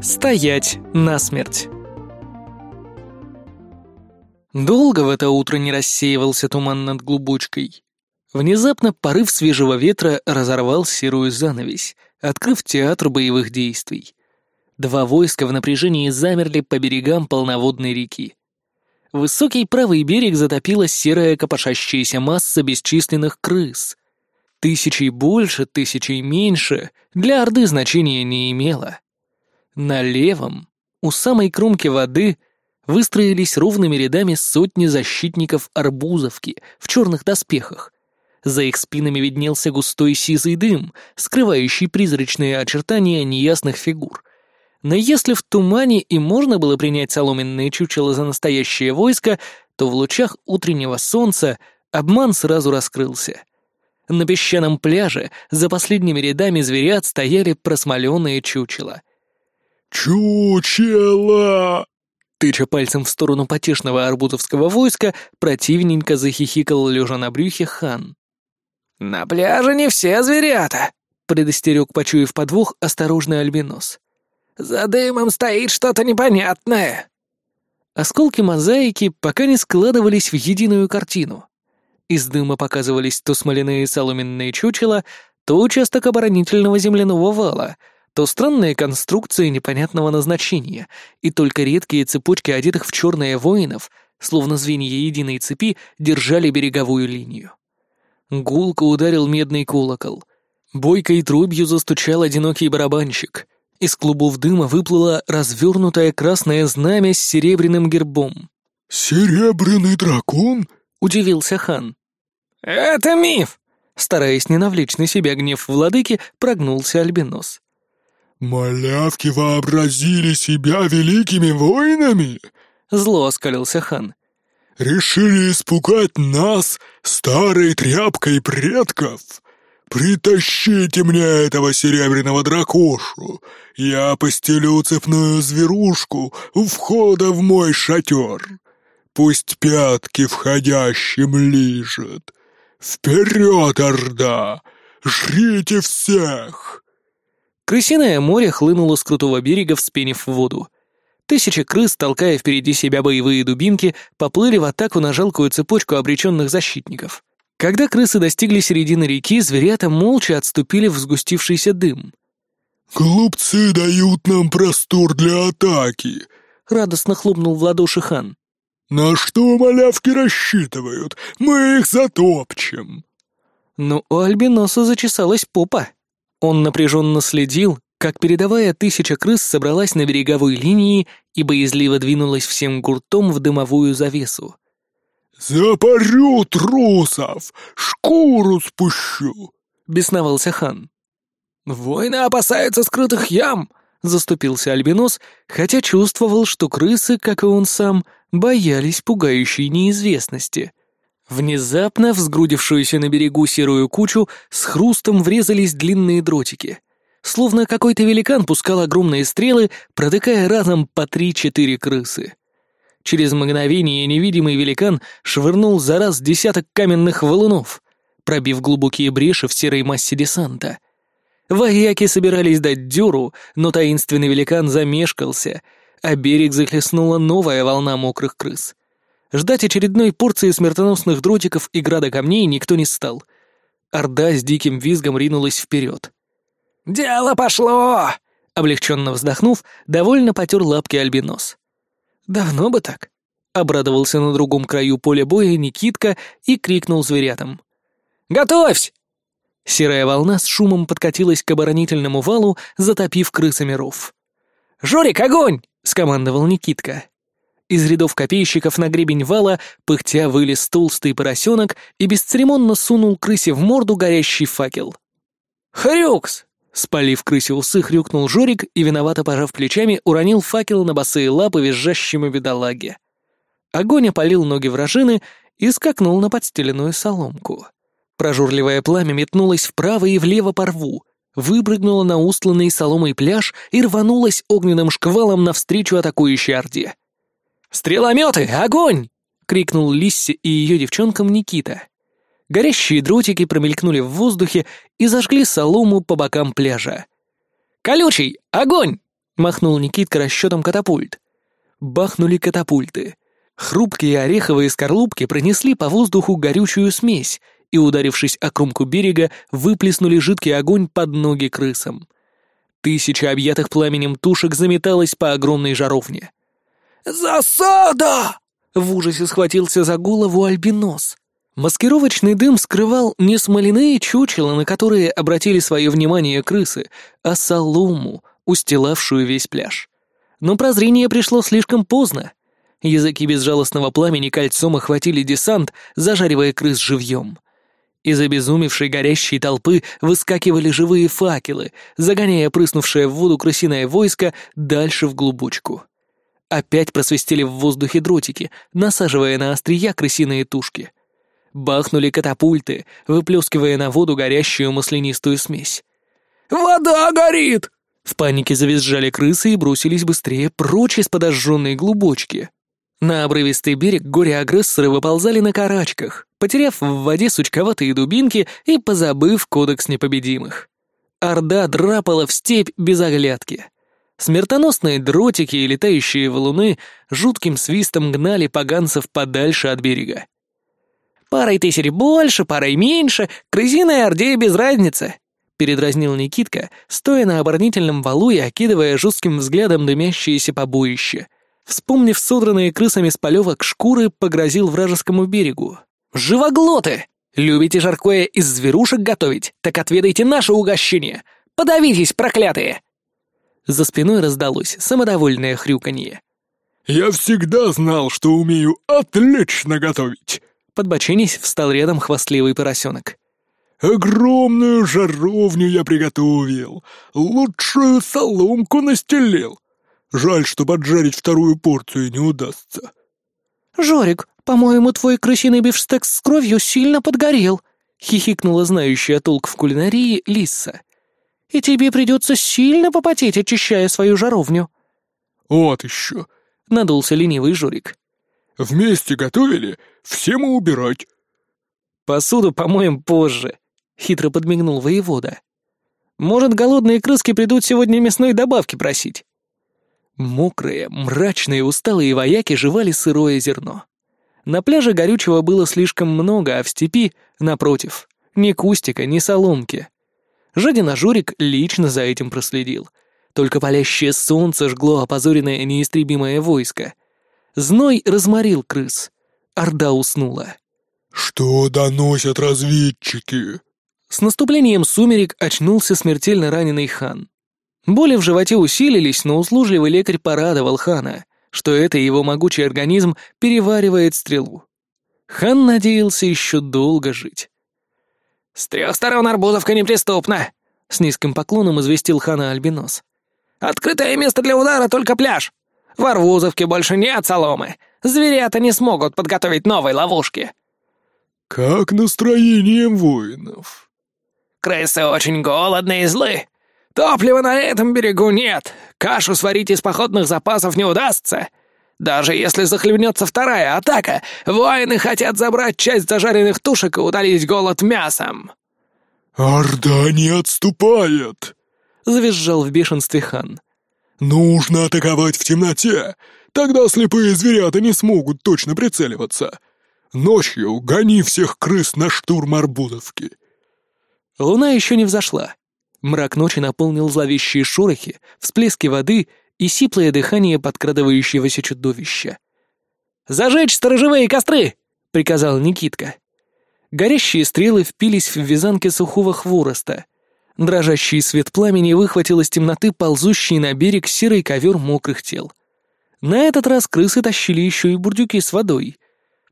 Стоять насмерть. Долго в это утро не рассеивался туман над глубочкой. Внезапно порыв свежего ветра разорвал серую занавесь, открыв театр боевых действий. Два войска в напряжении замерли по берегам полноводной реки. Высокий правый берег затопила серая копошащаяся масса бесчисленных крыс. Тысячей больше, тысячей меньше для Орды значения не имело. На левом, у самой кромки воды, выстроились ровными рядами сотни защитников Арбузовки в черных доспехах. За их спинами виднелся густой сизый дым, скрывающий призрачные очертания неясных фигур. Но если в тумане и можно было принять соломенные чучела за настоящее войско, то в лучах утреннего солнца обман сразу раскрылся. На песчаном пляже за последними рядами зверят стояли просмоленные чучела. «Чучело!» Тыча пальцем в сторону потешного арбузовского войска, противненько захихикал лежа на брюхе хан. «На пляже не все зверята», — предостерег, почуяв подвох, осторожный альбинос. «За дымом стоит что-то непонятное». Осколки мозаики пока не складывались в единую картину. Из дыма показывались то смоляные соломенные чучела, то участок оборонительного земляного вала, то странные конструкции непонятного назначения, и только редкие цепочки одетых в черное воинов, словно звенья единой цепи, держали береговую линию. Гулко ударил медный колокол. Бойкой трубью застучал одинокий барабанщик. Из клубов дыма выплыло развернутое красное знамя с серебряным гербом. «Серебряный дракон?» — удивился хан. «Это миф!» Стараясь не навлечь на себя гнев владыки, прогнулся Альбинос. «Малявки вообразили себя великими воинами?» Зло оскалился хан. Решили испугать нас старой тряпкой предков? Притащите мне этого серебряного дракошу. Я постелю цепную зверушку у входа в мой шатер. Пусть пятки входящим лижет. Вперед, Орда! Жрите всех!» Крысиное море хлынуло с крутого берега, вспенив воду. Тысячи крыс, толкая впереди себя боевые дубинки, поплыли в атаку на жалкую цепочку обреченных защитников. Когда крысы достигли середины реки, зверята молча отступили в сгустившийся дым. «Глупцы дают нам простор для атаки», — радостно хлопнул в ладоши хан. «На что малявки рассчитывают? Мы их затопчем!» Но у Альбиноса зачесалась попа. Он напряженно следил, как передовая тысяча крыс собралась на береговой линии и боязливо двинулась всем гуртом в дымовую завесу. «Запарю трусов! Шкуру спущу!» — бесновался хан. «Войны опасаются скрытых ям!» — заступился Альбинос, хотя чувствовал, что крысы, как и он сам, боялись пугающей неизвестности. Внезапно в сгрудившуюся на берегу серую кучу с хрустом врезались длинные дротики — словно какой-то великан пускал огромные стрелы, протыкая разом по три-четыре крысы. Через мгновение невидимый великан швырнул за раз десяток каменных валунов, пробив глубокие бреши в серой массе десанта. Вояки собирались дать дёру, но таинственный великан замешкался, а берег захлестнула новая волна мокрых крыс. Ждать очередной порции смертоносных дротиков и града камней никто не стал. Орда с диким визгом ринулась вперед. «Дело пошло!» Облегченно вздохнув, довольно потер лапки альбинос. «Давно бы так!» Обрадовался на другом краю поля боя Никитка и крикнул зверятам. «Готовься!» Серая волна с шумом подкатилась к оборонительному валу, затопив крысами ров. «Жорик, огонь!» — скомандовал Никитка. Из рядов копейщиков на гребень вала пыхтя вылез толстый поросенок и бесцеремонно сунул крысе в морду горящий факел. «Хрюкс! Спалив крысе усы, хрюкнул Жорик и, виновато пожав плечами, уронил факел на босые лапы визжащему бедолаге. Огонь опалил ноги вражины и скакнул на подстеленную соломку. Прожорливое пламя метнулось вправо и влево по рву, выпрыгнуло на устланный соломой пляж и рванулось огненным шквалом навстречу атакующей орде. «Стрелометы! Огонь!» — крикнул Лисси и ее девчонкам Никита. Горящие дротики промелькнули в воздухе и зажгли солому по бокам пляжа. «Колючий! Огонь!» Махнул Никитка расчетом катапульт. Бахнули катапульты. Хрупкие ореховые скорлупки пронесли по воздуху горючую смесь и, ударившись о кромку берега, выплеснули жидкий огонь под ноги крысам. Тысяча объятых пламенем тушек заметалась по огромной жаровне. «Засада!» — в ужасе схватился за голову альбинос. Маскировочный дым скрывал не смоляные чучела, на которые обратили свое внимание крысы, а солому, устилавшую весь пляж. Но прозрение пришло слишком поздно. Языки безжалостного пламени кольцом охватили десант, зажаривая крыс живьем. Из обезумевшей горящей толпы выскакивали живые факелы, загоняя прыснувшее в воду крысиное войско дальше в глубочку. Опять просвистели в воздухе дротики, насаживая на острия крысиные тушки. Бахнули катапульты, выплескивая на воду горящую маслянистую смесь. «Вода горит!» В панике завизжали крысы и бросились быстрее прочь из подожженной глубочки. На обрывистый берег горе-агрессоры выползали на карачках, потеряв в воде сучковатые дубинки и позабыв кодекс непобедимых. Орда драпала в степь без оглядки. Смертоносные дротики и летающие валуны жутким свистом гнали поганцев подальше от берега. «Парой тысяч больше, парой меньше, крысиной орде без разницы», передразнил Никитка, стоя на оборонительном валу и окидывая жестким взглядом дымящееся побоище. Вспомнив содранные крысами с полевок шкуры, погрозил вражескому берегу. «Живоглоты! Любите жаркое из зверушек готовить? Так отведайте наше угощение! Подавитесь, проклятые!» За спиной раздалось самодовольное хрюканье. «Я всегда знал, что умею отлично готовить!» Подбоченись встал рядом хвастливый поросенок. Огромную жаровню я приготовил, лучшую соломку настелил. Жаль, что поджарить вторую порцию не удастся. «Жорик, по-моему, твой крысиный бифштекс с кровью сильно подгорел», — хихикнула знающая толк в кулинарии Лиса. «И тебе придется сильно попотеть, очищая свою жаровню». «Вот еще», — надулся ленивый Жорик. «Вместе готовили, всем и убирать». «Посуду помоем позже», хитро подмигнул воевода. «Может, голодные крыски придут сегодня мясной добавки просить?» Мокрые, мрачные, усталые вояки жевали сырое зерно. На пляже горючего было слишком много, а в степи, напротив, ни кустика, ни соломки. Жадина Журик лично за этим проследил. Только палящее солнце жгло опозоренное неистребимое войско. Зной разморил крыс. Орда уснула. «Что доносят разведчики?» С наступлением сумерек очнулся смертельно раненый хан. Боли в животе усилились, но услужливый лекарь порадовал хана, что это его могучий организм переваривает стрелу. Хан надеялся еще долго жить. «С трех сторон Арбузовка неприступна!» — с низким поклоном известил хана Альбинос. «Открытое место для удара только пляж. В Арбузовке больше нет соломы. Зверята не смогут подготовить новой ловушки». «Как настроением воинов?» Крысы очень голодные и злы. Топлива на этом берегу нет. Кашу сварить из походных запасов не удастся. Даже если захлебнется вторая атака, воины хотят забрать часть зажаренных тушек и удалить голод мясом». «Орда не отступает!» — завизжал в бешенстве хан. «Нужно атаковать в темноте, тогда слепые зверята не смогут точно прицеливаться. Ночью гони всех крыс на штурм Арбузовки. Луна еще не взошла. Мрак ночи наполнил зловещие шорохи, всплески воды и сиплое дыхание подкрадывающегося чудовища. «Зажечь сторожевые костры!» — приказал Никитка. Горящие стрелы впились в вязанки сухого хвороста. Дрожащий свет пламени выхватил из темноты ползущий на берег серый ковер мокрых тел. На этот раз крысы тащили еще и бурдюки с водой.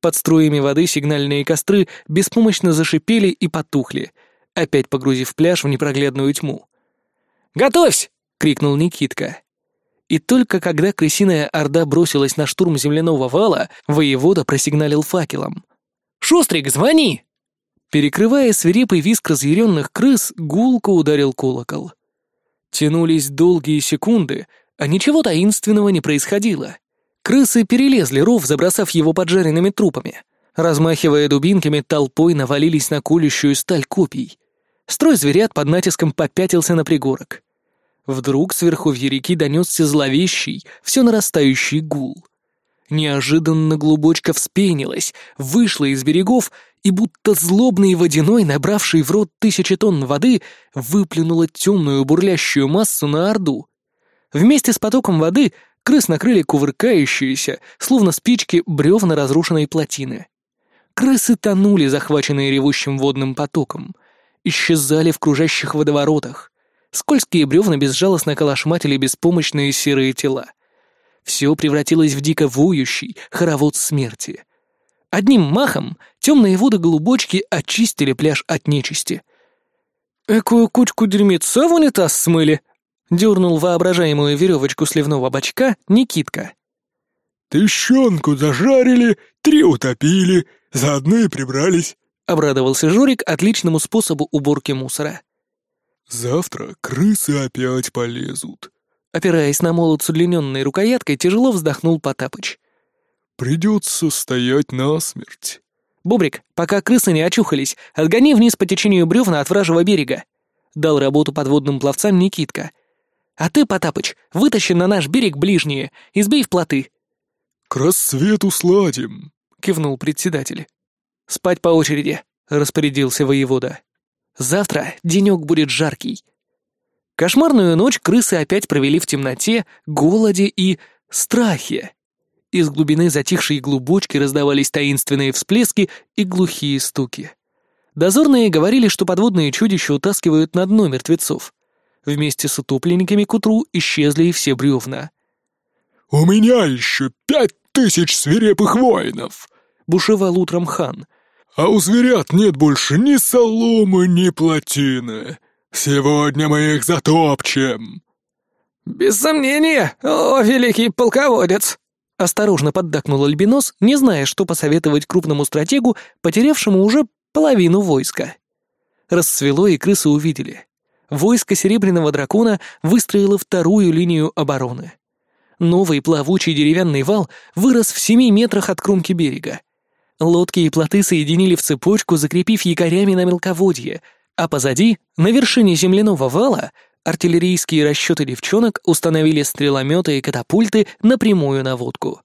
Под струями воды сигнальные костры беспомощно зашипели и потухли — опять погрузив пляж в непроглядную тьму. «Готовься!» — крикнул Никитка. И только когда крысиная орда бросилась на штурм земляного вала, воевода просигналил факелом. «Шустрик, звони!» Перекрывая свирепый виск разъяренных крыс, гулко ударил колокол. Тянулись долгие секунды, а ничего таинственного не происходило. Крысы перелезли ров, забросав его поджаренными трупами. Размахивая дубинками, толпой навалились на колющую сталь копий. Строй зверят под натиском попятился на пригорок. Вдруг сверху реки донесся зловещий, все нарастающий гул. Неожиданно глубочка вспенилась, вышла из берегов и, будто злобный водяной, набравший в рот тысячи тонн воды, выплюнула темную бурлящую массу на орду. Вместе с потоком воды крыс накрыли кувыркающиеся, словно спички, бревна разрушенной плотины. Крысы тонули, захваченные ревущим водным потоком, исчезали в кружащих водоворотах. Скользкие бревна безжалостно колошматили беспомощные серые тела. Все превратилось в дико воющий хоровод смерти. Одним махом темные воды голубочки очистили пляж от нечисти. «Экую кучку дерьмеца в унитаз смыли!» — дернул воображаемую веревочку сливного бачка Никитка. «Тыщенку зажарили, три утопили, заодно и прибрались», — обрадовался Жорик отличному способу уборки мусора. «Завтра крысы опять полезут», Опираясь на молот с удлиненной рукояткой, тяжело вздохнул Потапыч. «Придется стоять насмерть». «Бубрик, пока крысы не очухались, отгони вниз по течению бревна от вражьего берега», — дал работу подводным пловцам Никитка. «А ты, Потапыч, вытащи на наш берег ближние и сбей в плоты». «К рассвету сладим», — кивнул председатель. «Спать по очереди», — распорядился воевода. «Завтра денек будет жаркий, Кошмарную ночь крысы опять провели в темноте, голоде и страхе. Из глубины затихшей глубочки раздавались таинственные всплески и глухие стуки. Дозорные говорили, что подводные чудища утаскивают на дно мертвецов. Вместе с утопленниками к утру исчезли и все бревна. «У меня еще пять тысяч свирепых воинов!» — бушевал утром хан. «А у зверят нет больше ни соломы, ни плотины. Сегодня мы их затопчем!» «Без сомнения, о, великий полководец!» Осторожно поддакнул Альбинос, не зная, что посоветовать крупному стратегу, потерявшему уже половину войска. Рассвело, и крысы увидели. Войско Серебряного Дракона выстроило вторую линию обороны. Новый плавучий деревянный вал вырос в семи метрах от кромки берега. Лодки и плоты соединили в цепочку, закрепив якорями на мелководье — а позади, на вершине земляного вала, артиллерийские расчеты девчонок установили стрелометы и катапульты на прямую наводку.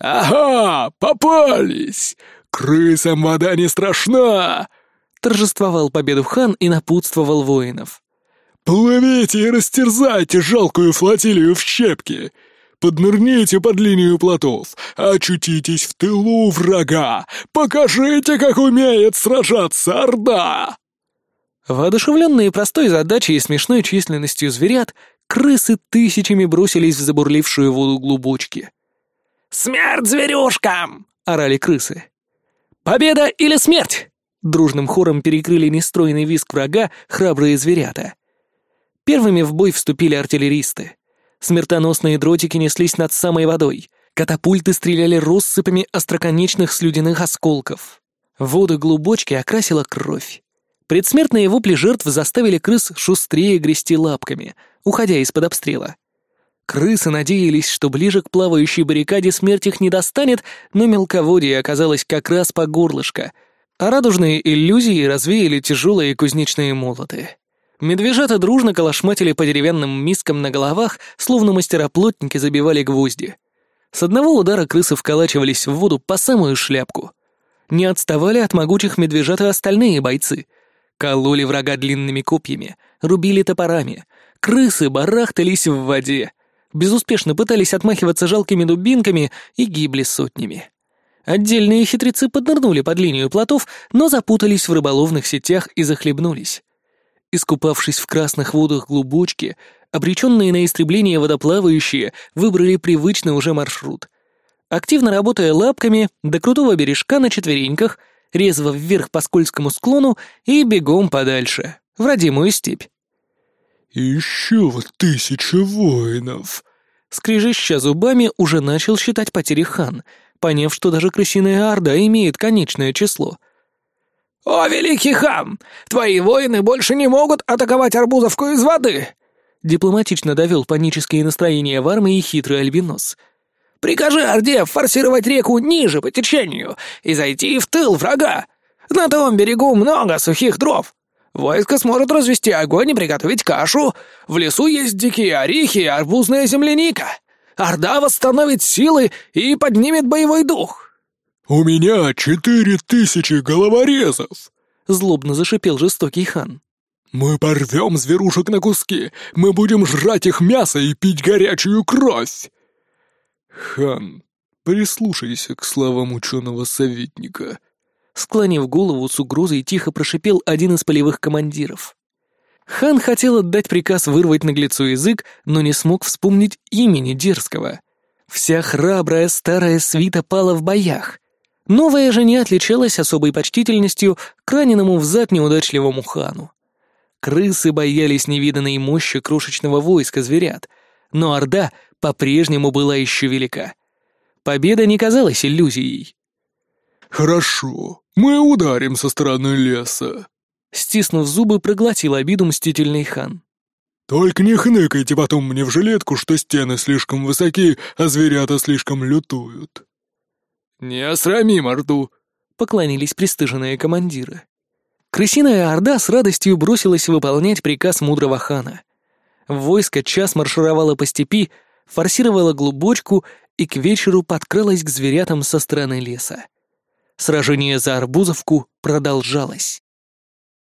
«Ага, попались! Крысам вода не страшна!» торжествовал победу хан и напутствовал воинов. «Плывите и растерзайте жалкую флотилию в щепки! Поднырните под линию плотов, очутитесь в тылу врага! Покажите, как умеет сражаться Орда!» Воодушевленные простой задачей и смешной численностью зверят, крысы тысячами бросились в забурлившую воду глубочки. «Смерть зверюшкам!» — орали крысы. «Победа или смерть!» — дружным хором перекрыли нестройный визг врага храбрые зверята. Первыми в бой вступили артиллеристы. Смертоносные дротики неслись над самой водой. Катапульты стреляли россыпами остроконечных слюдяных осколков. Воды глубочки окрасила кровь. Предсмертные вопли жертв заставили крыс шустрее грести лапками, уходя из-под обстрела. Крысы надеялись, что ближе к плавающей баррикаде смерть их не достанет, но мелководье оказалось как раз по горлышко, а радужные иллюзии развеяли тяжелые кузнечные молоты. Медвежата дружно колошматили по деревянным мискам на головах, словно мастера-плотники забивали гвозди. С одного удара крысы вколачивались в воду по самую шляпку. Не отставали от могучих медвежат и остальные бойцы — Кололи врага длинными копьями, рубили топорами. Крысы барахтались в воде. Безуспешно пытались отмахиваться жалкими дубинками и гибли сотнями. Отдельные хитрецы поднырнули под линию плотов, но запутались в рыболовных сетях и захлебнулись. Искупавшись в красных водах глубочки, обреченные на истребление водоплавающие выбрали привычный уже маршрут. Активно работая лапками, до крутого бережка на четвереньках — резво вверх по скользкому склону и бегом подальше, в родимую степь. «Еще тысяча воинов!» Скрежеща зубами, уже начал считать потери хан, поняв, что даже крысиная орда имеет конечное число. «О, великий хан! Твои воины больше не могут атаковать арбузовку из воды!» Дипломатично довел панические настроения в армии хитрый альбинос — Прикажи Орде форсировать реку ниже по течению и зайти в тыл врага. На том берегу много сухих дров. Войско сможет развести огонь и приготовить кашу. В лесу есть дикие орехи и арбузная земляника. Орда восстановит силы и поднимет боевой дух». «У меня четыре тысячи головорезов!» — злобно зашипел жестокий хан. «Мы порвем зверушек на куски, мы будем жрать их мясо и пить горячую кровь!» «Хан, прислушайся к словам ученого советника», Склонив голову с угрозой, тихо прошипел один из полевых командиров. Хан хотел отдать приказ вырвать наглецу язык, но не смог вспомнить имени дерзкого. Вся храбрая старая свита пала в боях. Новая же не отличалась особой почтительностью к раненому взад неудачливому хану. Крысы боялись невиданной мощи крошечного войска зверят, но Орда по-прежнему была еще велика. Победа не казалась иллюзией. «Хорошо, мы ударим со стороны леса», Стиснув зубы, проглотил обиду мстительный хан. «Только не хныкайте потом мне в жилетку, что стены слишком высоки, а зверята слишком лютуют». «Не осрамим Орду», — поклонились пристыженные командиры. Крысиная орда с радостью бросилась выполнять приказ мудрого хана. Войско час маршировало по степи, форсировало глубочку и к вечеру подкралось к зверятам со стороны леса. Сражение за Арбузовку продолжалось.